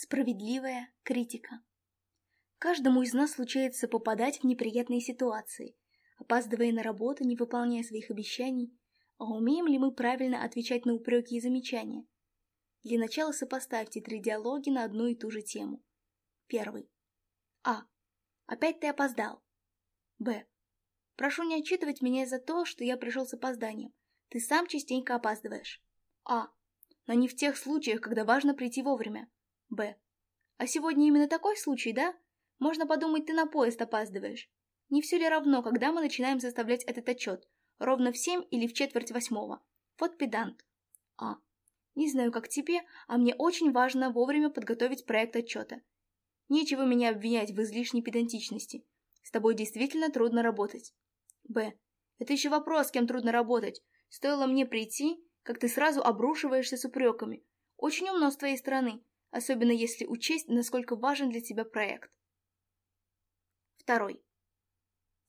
справедливая критика. Каждому из нас случается попадать в неприятные ситуации, опаздывая на работу, не выполняя своих обещаний, а умеем ли мы правильно отвечать на упреки и замечания? Для начала сопоставьте три диалоги на одну и ту же тему. Первый. А. Опять ты опоздал. Б. Прошу не отчитывать меня за то, что я пришел с опозданием. Ты сам частенько опаздываешь. А. Но не в тех случаях, когда важно прийти вовремя. Б. А сегодня именно такой случай, да? Можно подумать, ты на поезд опаздываешь. Не все ли равно, когда мы начинаем составлять этот отчет? Ровно в семь или в четверть восьмого? Вот педант. А. Не знаю, как тебе, а мне очень важно вовремя подготовить проект отчета. Нечего меня обвинять в излишней педантичности. С тобой действительно трудно работать. Б. Это еще вопрос, с кем трудно работать. Стоило мне прийти, как ты сразу обрушиваешься с упреками. Очень умно с твоей стороны, особенно если учесть, насколько важен для тебя проект. Второй.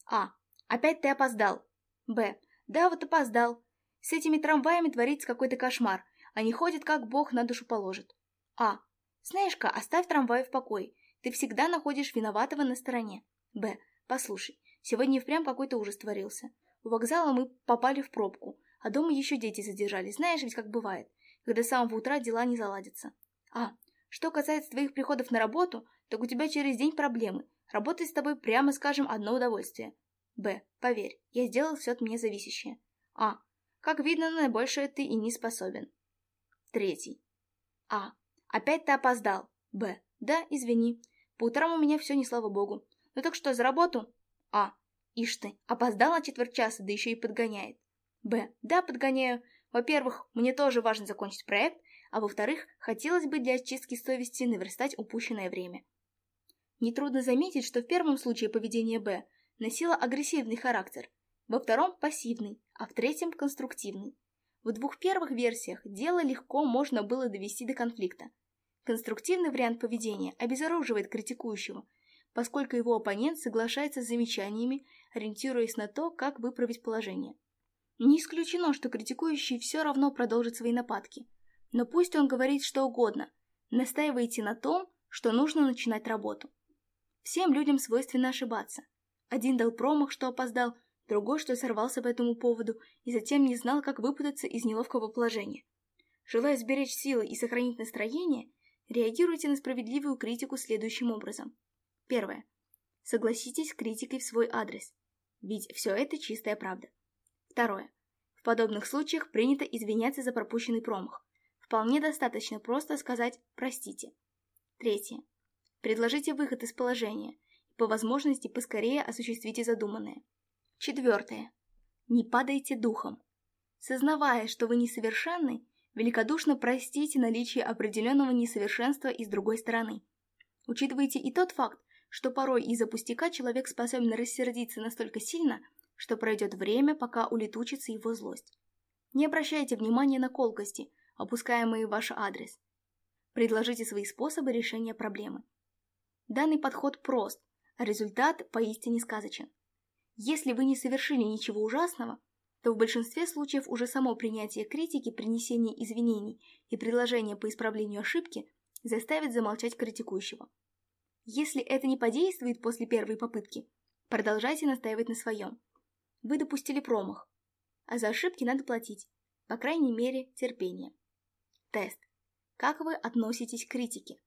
А. Опять ты опоздал. Б. Да, вот опоздал. С этими трамваями творится какой-то кошмар. Они ходят, как бог на душу положит. А. Знаешь-ка, оставь трамвай в покое. Ты всегда находишь виноватого на стороне. Б. Послушай, сегодня впрямь какой-то ужас творился. У вокзала мы попали в пробку, а дома еще дети задержались. Знаешь ведь, как бывает, когда с самого утра дела не заладятся. А. Что касается твоих приходов на работу, так у тебя через день проблемы. Работать с тобой, прямо скажем, одно удовольствие. Б. Поверь, я сделал все от меня зависящее. А. Как видно, на большее ты и не способен. Третий. А. Опять ты опоздал. Б. Да, извини. По утрам у меня все не слава богу. Ну так что, за работу? А. Ишь ты, опоздал на четверть часа, да еще и подгоняет. Б. Да, подгоняю. Во-первых, мне тоже важно закончить проект, а во-вторых, хотелось бы для очистки совести наверстать упущенное время. Нетрудно заметить, что в первом случае поведение Б носило агрессивный характер, во втором – пассивный, а в третьем – конструктивный. В двух первых версиях дело легко можно было довести до конфликта. Конструктивный вариант поведения обезоруживает критикующего, поскольку его оппонент соглашается с замечаниями, ориентируясь на то, как выправить положение. Не исключено, что критикующий все равно продолжит свои нападки – но пусть он говорит что угодно, настаивайте на том, что нужно начинать работу. Всем людям свойственно ошибаться. Один дал промах, что опоздал, другой, что сорвался по этому поводу и затем не знал, как выпутаться из неловкого положения. Желая сберечь силы и сохранить настроение, реагируйте на справедливую критику следующим образом. Первое. Согласитесь с критикой в свой адрес, ведь все это чистая правда. Второе. В подобных случаях принято извиняться за пропущенный промах. Вполне достаточно просто сказать «простите». Третье. Предложите выход из положения и по возможности поскорее осуществите задуманное. Четвертое. Не падайте духом. Сознавая, что вы несовершенны, великодушно простите наличие определенного несовершенства и с другой стороны. Учитывайте и тот факт, что порой из-за пустяка человек способен рассердиться настолько сильно, что пройдет время, пока улетучится его злость. Не обращайте внимания на колкости, опускаемые в ваш адрес. Предложите свои способы решения проблемы. Данный подход прост, а результат поистине сказочен. Если вы не совершили ничего ужасного, то в большинстве случаев уже само принятие критики, принесение извинений и предложение по исправлению ошибки заставит замолчать критикующего. Если это не подействует после первой попытки, продолжайте настаивать на своем. Вы допустили промах, а за ошибки надо платить, по крайней мере, терпение. Тест. Как вы относитесь к критике?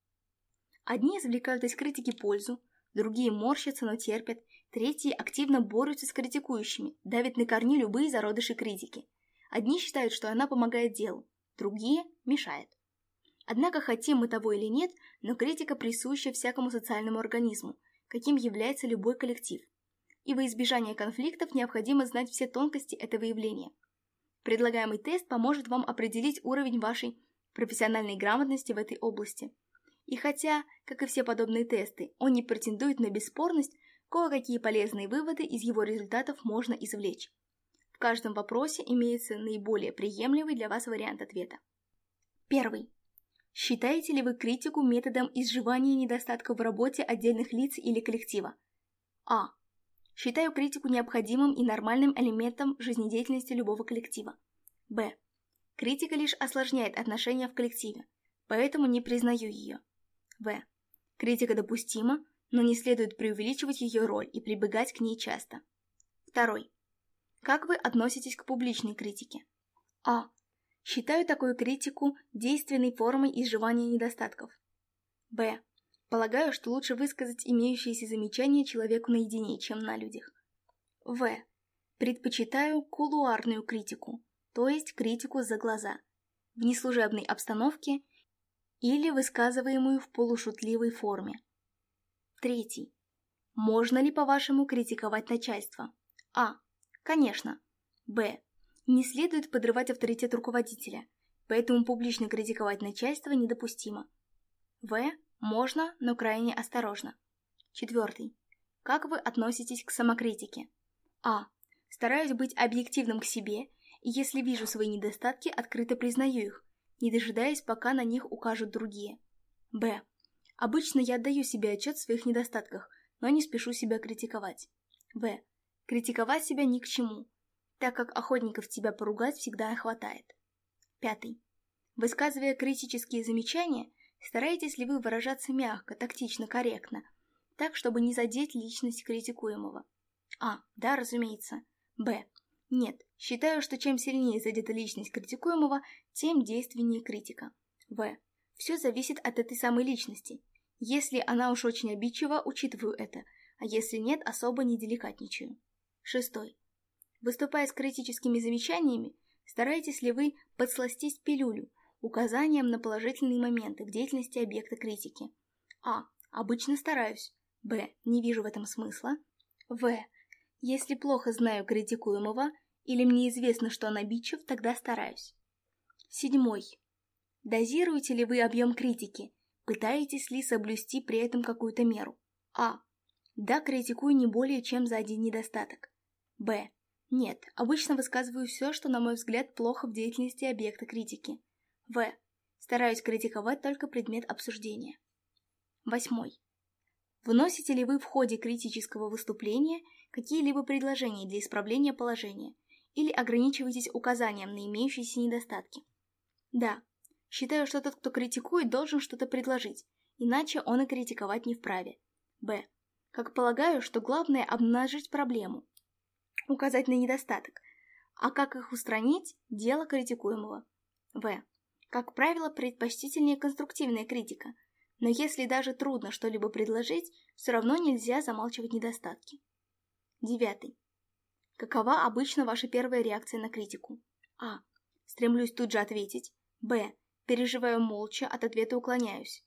Одни извлекают из критики пользу, другие морщатся, но терпят, третьи активно борются с критикующими, давят на корни любые зародыши критики. Одни считают, что она помогает делу, другие – мешает. Однако, хотим мы того или нет, но критика присуща всякому социальному организму, каким является любой коллектив. И во избежание конфликтов необходимо знать все тонкости этого явления. Предлагаемый тест поможет вам определить уровень вашей профессиональной грамотности в этой области. И хотя, как и все подобные тесты, он не претендует на бесспорность, кое-какие полезные выводы из его результатов можно извлечь. В каждом вопросе имеется наиболее приемлемый для вас вариант ответа. Первый. Считаете ли вы критику методом изживания недостатков в работе отдельных лиц или коллектива? А. Считаю критику необходимым и нормальным элементом жизнедеятельности любого коллектива. Б. Критика лишь осложняет отношения в коллективе, поэтому не признаю ее. В. Критика допустима, но не следует преувеличивать ее роль и прибегать к ней часто. Второй. Как вы относитесь к публичной критике? А. Считаю такую критику действенной формой изживания недостатков. Б. Полагаю, что лучше высказать имеющиеся замечания человеку наедине, чем на людях. В. Предпочитаю кулуарную критику, то есть критику за глаза, в неслужебной обстановке или высказываемую в полушутливой форме. Третий. Можно ли, по-вашему, критиковать начальство? А. Конечно. Б. Не следует подрывать авторитет руководителя, поэтому публично критиковать начальство недопустимо. В. Можно, но крайне осторожно. Четвертый. Как вы относитесь к самокритике? А. Стараюсь быть объективным к себе и если вижу свои недостатки, открыто признаю их, не дожидаясь, пока на них укажут другие. Б. Обычно я отдаю себе отчет в своих недостатках, но не спешу себя критиковать. В. Критиковать себя ни к чему, так как охотников тебя поругать всегда хватает. Пятый. Высказывая критические замечания, стараетесь ли вы выражаться мягко, тактично, корректно, так, чтобы не задеть личность критикуемого? А. Да, разумеется. Б. Нет, считаю, что чем сильнее задета личность критикуемого, тем действеннее критика. В. Все зависит от этой самой личности. Если она уж очень обидчива, учитываю это, а если нет, особо не деликатничаю. Шестой. Выступая с критическими замечаниями, старайтесь ли вы подсластить пилюлю указанием на положительные моменты в деятельности объекта критики? А. Обычно стараюсь. Б. Не вижу в этом смысла. В. Если плохо знаю критикуемого – или мне известно, что она Бичев, тогда стараюсь. Седьмой. Дозируете ли вы объем критики? Пытаетесь ли соблюсти при этом какую-то меру? А. Да, критикую не более чем за один недостаток. Б. Нет, обычно высказываю все, что, на мой взгляд, плохо в деятельности объекта критики. В. Стараюсь критиковать только предмет обсуждения. Восьмой. Вносите ли вы в ходе критического выступления какие-либо предложения для исправления положения, или ограничивайтесь указанием на имеющиеся недостатки. Да, считаю, что тот, кто критикует, должен что-то предложить, иначе он и критиковать не вправе. Б. Как полагаю, что главное обнажить проблему, указать на недостаток, а как их устранить – дело критикуемого. В. Как правило, предпочтительнее конструктивная критика, но если даже трудно что-либо предложить, все равно нельзя замалчивать недостатки. Девятый. Какова обычно ваша первая реакция на критику? А. Стремлюсь тут же ответить. Б. Переживаю молча, от ответа уклоняюсь.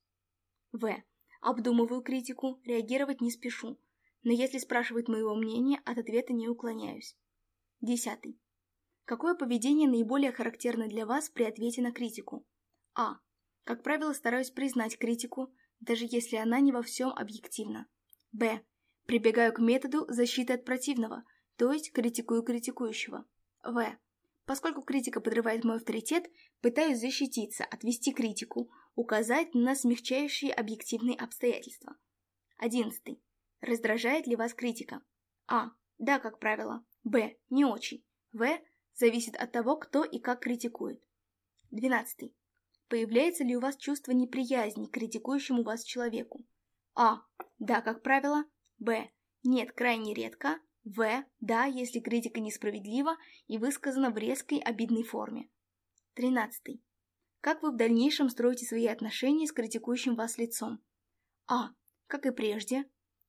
В. Обдумываю критику, реагировать не спешу. Но если спрашивают моего мнения, от ответа не уклоняюсь. Десятый. Какое поведение наиболее характерно для вас при ответе на критику? А. Как правило, стараюсь признать критику, даже если она не во всем объективна. Б. Прибегаю к методу защиты от противного – то есть критикую критикующего. В. Поскольку критика подрывает мой авторитет, пытаюсь защититься, отвести критику, указать на смягчающие объективные обстоятельства. 11. Раздражает ли вас критика? А. Да, как правило. Б. Не очень. В. Зависит от того, кто и как критикует. 12. Появляется ли у вас чувство неприязни к критикующему вас человеку? А. Да, как правило. Б. Нет, крайне редко. В. Да, если критика несправедлива и высказана в резкой обидной форме. 13. Как вы в дальнейшем строите свои отношения с критикующим вас лицом? А. Как и прежде.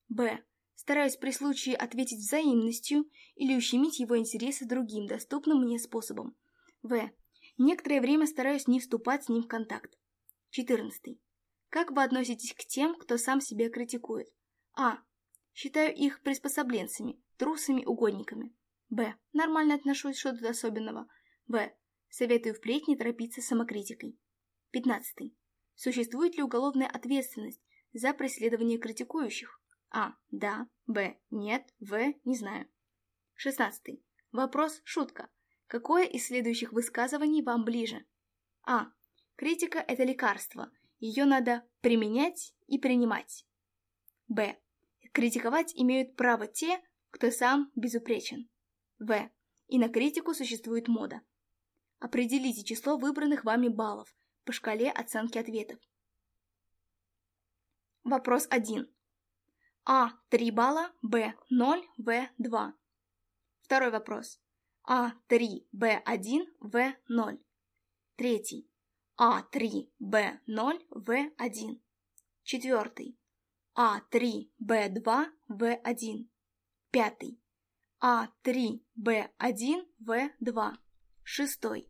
Б. Стараюсь при случае ответить взаимностью или ущемить его интересы другим доступным мне способом. В. Некоторое время стараюсь не вступать с ним в контакт. 14. Как вы относитесь к тем, кто сам себя критикует? А. Считаю их приспособленцами, трусами-угодниками. Б. Нормально отношусь, что тут особенного. В. Советую впредь не торопиться самокритикой. 15. Существует ли уголовная ответственность за преследование критикующих? А. Да. Б. Нет. В. Не знаю. 16. Вопрос шутка. Какое из следующих высказываний вам ближе? А. Критика – это лекарство. Ее надо применять и принимать. Б. Критиковать имеют право те, кто сам безупречен. В. И на критику существует мода. Определите число выбранных вами баллов по шкале оценки ответов. Вопрос 1. А. 3 балла, Б. 0, В. 2. Второй вопрос. А. 3, Б. 1, В. 0. Третий. А. 3, Б. 0, В. 1. Четвертый. А3Б2В1. Пятый. А3Б1В2. Шестой.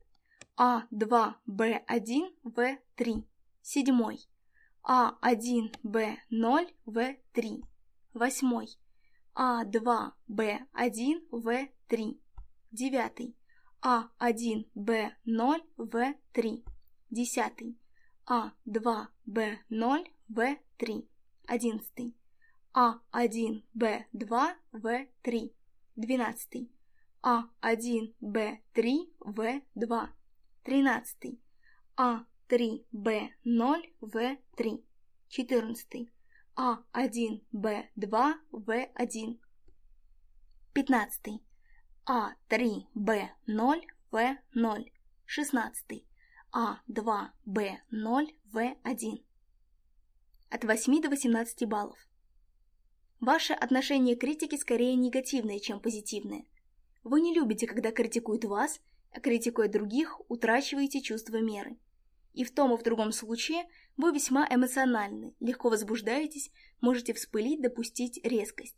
А2Б1В3. Седьмой. А1Б0В3. Восьмой. А2Б1В3. Девятый. А1Б0В3. Десятый. А2Б0В3. 11. А1, Б2, В3. 12. А1, Б3, В2. 13. А3, Б0, В3. 14. А1, Б2, В1. 15. А3, Б0, В0. 16. А2, Б0, В1 от 8 до 18 баллов. Ваше отношение к критике скорее негативное, чем позитивное. Вы не любите, когда критикуют вас, а критикуя других, утрачиваете чувство меры. И в том и в другом случае вы весьма эмоциональны, легко возбуждаетесь, можете вспылить, допустить резкость.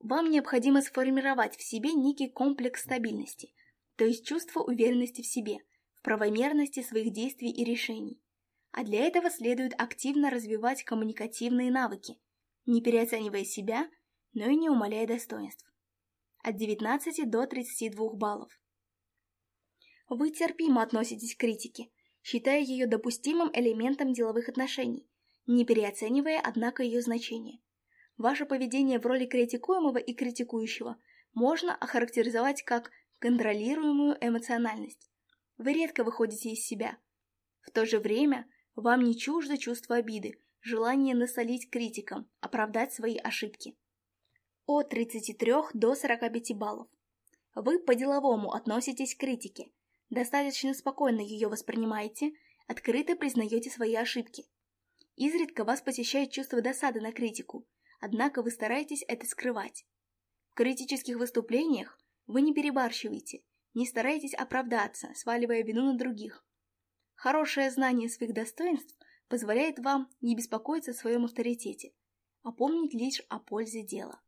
Вам необходимо сформировать в себе некий комплекс стабильности, то есть чувство уверенности в себе, в правомерности своих действий и решений а для этого следует активно развивать коммуникативные навыки, не переоценивая себя, но и не умаляя достоинств. От 19 до 32 баллов. Вы терпимо относитесь к критике, считая ее допустимым элементом деловых отношений, не переоценивая, однако, ее значение. Ваше поведение в роли критикуемого и критикующего можно охарактеризовать как контролируемую эмоциональность. Вы редко выходите из себя. В то же время вам не чуждо чувство обиды, желание насолить критикам, оправдать свои ошибки. От 33 до 45 баллов. Вы по-деловому относитесь к критике, достаточно спокойно ее воспринимаете, открыто признаете свои ошибки. Изредка вас посещает чувство досады на критику, однако вы стараетесь это скрывать. В критических выступлениях вы не перебарщиваете, не стараетесь оправдаться, сваливая вину на других. Хорошее знание своих достоинств позволяет вам не беспокоиться о своем авторитете, а помнить лишь о пользе дела.